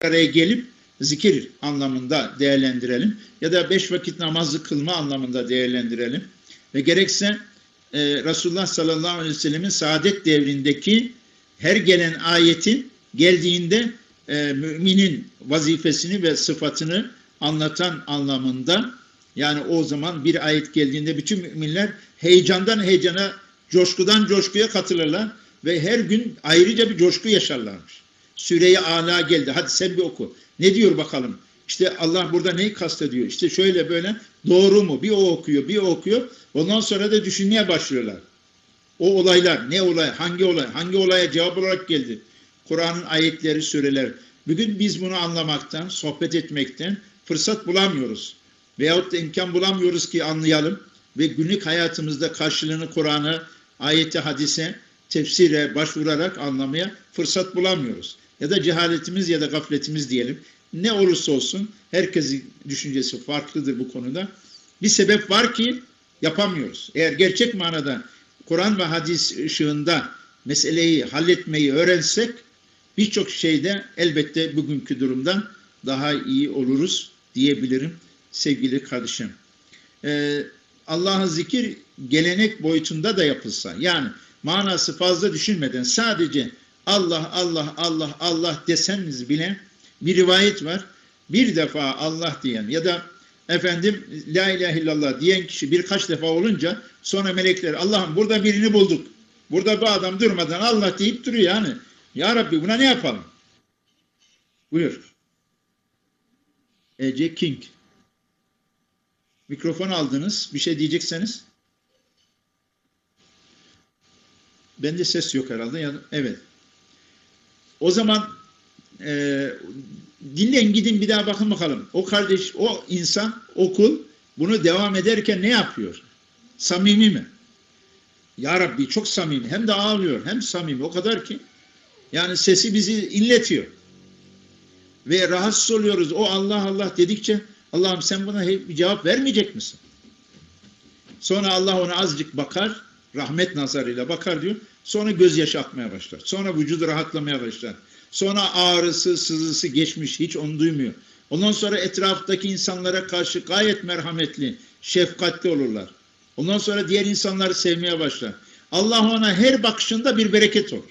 araya gelip zikir anlamında değerlendirelim ya da beş vakit namazı kılma anlamında değerlendirelim ve gerekse e, Resulullah sallallahu aleyhi ve sellemin saadet devrindeki her gelen ayetin geldiğinde e, müminin vazifesini ve sıfatını anlatan anlamında yani o zaman bir ayet geldiğinde bütün müminler heyecandan heyecana, coşkudan coşkuya katılırlar ve her gün ayrıca bir coşku yaşarlarmış. Süreyi ala geldi. Hadi sen bir oku. Ne diyor bakalım? İşte Allah burada neyi kastediyor? İşte şöyle böyle doğru mu? Bir o okuyor, bir o okuyor. Ondan sonra da düşünmeye başlıyorlar. O olaylar, ne olay, hangi olay, hangi olaya cevap olarak geldi? Kur'an'ın ayetleri, süreler. Bugün biz bunu anlamaktan, sohbet etmekten fırsat bulamıyoruz. Veyahut da imkan bulamıyoruz ki anlayalım ve günlük hayatımızda karşılığını Kur'an'a, ayeti, hadise, tefsire başvurarak anlamaya fırsat bulamıyoruz. Ya da cehaletimiz ya da gafletimiz diyelim. Ne olursa olsun herkesin düşüncesi farklıdır bu konuda. Bir sebep var ki yapamıyoruz. Eğer gerçek manada Kur'an ve hadis ışığında meseleyi halletmeyi öğrensek birçok şeyde elbette bugünkü durumdan daha iyi oluruz diyebilirim sevgili kardeşim. Ee, Allah'ın zikir gelenek boyutunda da yapılsa yani manası fazla düşünmeden sadece Allah Allah Allah Allah deseniz bile bir rivayet var. Bir defa Allah diyen ya da efendim la ilahe illallah diyen kişi birkaç defa olunca sonra melekler Allah'ım burada birini bulduk. Burada bu adam durmadan Allah deyip duruyor yani. Ya Rabbi buna ne yapalım? Buyur. Ece King. Mikrofon aldınız. Bir şey diyecekseniz. Bende ses yok herhalde. Evet. O zaman e, dinleyin gidin bir daha bakın bakalım. O kardeş, o insan, okul bunu devam ederken ne yapıyor? Samimi mi? Ya Rabbi çok samimi. Hem de ağlıyor hem samimi. O kadar ki yani sesi bizi inletiyor. Ve rahatsız oluyoruz. O Allah Allah dedikçe Allah'ım sen buna bir cevap vermeyecek misin? Sonra Allah ona azıcık bakar, rahmet nazarıyla bakar diyor. Sonra gözyaşı akmaya başlar. Sonra vücudu rahatlamaya başlar. Sonra ağrısı, sızısı geçmiş, hiç onu duymuyor. Ondan sonra etraftaki insanlara karşı gayet merhametli, şefkatli olurlar. Ondan sonra diğer insanları sevmeye başlar. Allah ona her bakışında bir bereket olur.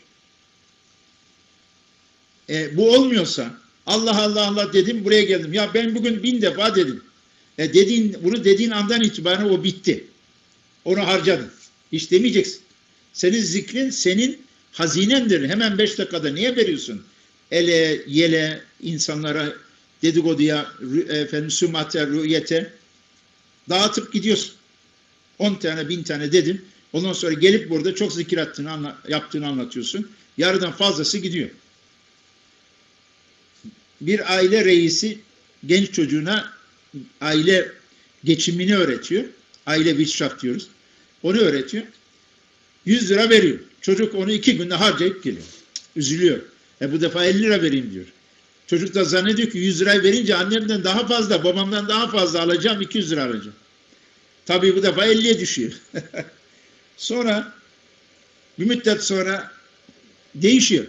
E, bu olmuyorsa Allah Allah Allah dedim buraya geldim. Ya ben bugün bin defa dedim. E, dediğin, bunu dediğin andan itibaren o bitti. Onu harcadın. Hiç demeyeceksin. Senin zikrin senin hazinendir. Hemen beş dakikada niye veriyorsun? Ele, yele, insanlara dedikoduya, efendim, sümate, rüyete dağıtıp gidiyorsun. On tane, bin tane dedim. Ondan sonra gelip burada çok zikir attığını, anla, yaptığını anlatıyorsun. Yarıdan fazlası gidiyor. Bir aile reisi genç çocuğuna aile geçimini öğretiyor. Aile vişraf diyoruz. Onu öğretiyor. 100 lira veriyor. Çocuk onu iki günde harcayıp geliyor. Üzülüyor. E bu defa 50 lira vereyim diyor. Çocuk da zannediyor ki 100 lira verince annemden daha fazla, babamdan daha fazla alacağım, 200 lira alacağım. Tabii bu defa 50'ye düşüyor. sonra bir müddet sonra değişiyor.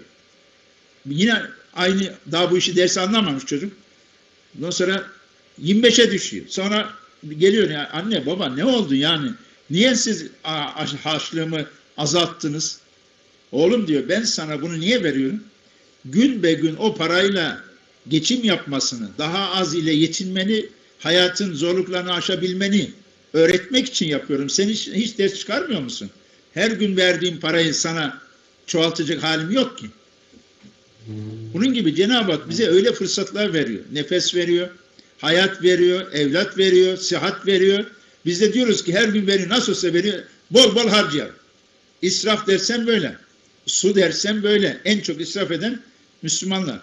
Yine aynı daha bu işi dersi anlamamış çocuk. Ondan sonra 25'e düşüyor. Sonra geliyor ya anne baba ne oldu yani? Niye siz harçlığımı azalttınız? Oğlum diyor ben sana bunu niye veriyorum? Gün be gün o parayla geçim yapmasını, daha az ile yetinmeni, hayatın zorluklarını aşabilmeni öğretmek için yapıyorum. Sen hiç, hiç ders çıkarmıyor musun? Her gün verdiğim parayı sana çoğaltacak halim yok ki. Bunun gibi Cenab-ı Hak bize öyle fırsatlar veriyor. Nefes veriyor, hayat veriyor, evlat veriyor, sıhhat veriyor. Biz de diyoruz ki her gün veriyor, nasıl olsa veriyor, bol bol harcayalım. İsraf dersen böyle. Su dersen böyle. En çok israf eden Müslümanlar.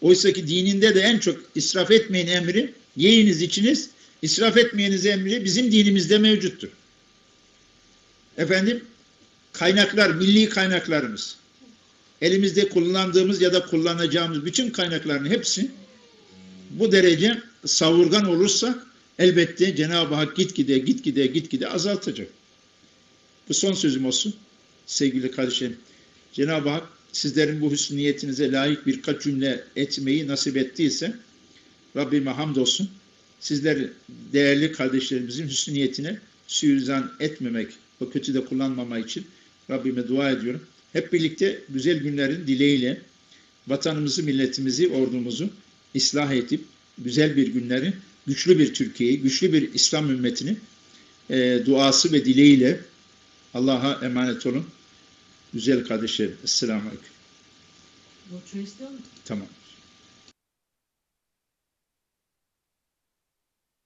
Oysa ki dininde de en çok israf etmeyin emri, yiyiniz içiniz, israf etmeyeniz emri bizim dinimizde mevcuttur. Efendim, kaynaklar, milli kaynaklarımız, elimizde kullandığımız ya da kullanacağımız bütün kaynakların hepsi bu derece savurgan olursa elbette Cenab-ı Hak gitgide gitgide gitgide azaltacak. Bu son sözüm olsun sevgili kardeşlerim. Cenab-ı Hak sizlerin bu hüsnü niyetinize layık birkaç cümle etmeyi nasip ettiyse Rabbime hamdolsun. Sizler değerli kardeşlerimizin hüsnü niyetine suizan etmemek, o kötü de kullanmama için Rabbime dua ediyorum. Hep birlikte güzel günlerin dileğiyle vatanımızı, milletimizi, ordumuzu ıslah edip güzel bir günleri, güçlü bir Türkiye'yi, güçlü bir İslam ümmetini e, duası ve dileğiyle Allah'a emanet olun. Güzel kardeşlerim. Esselamu Aleyküm. Tamam.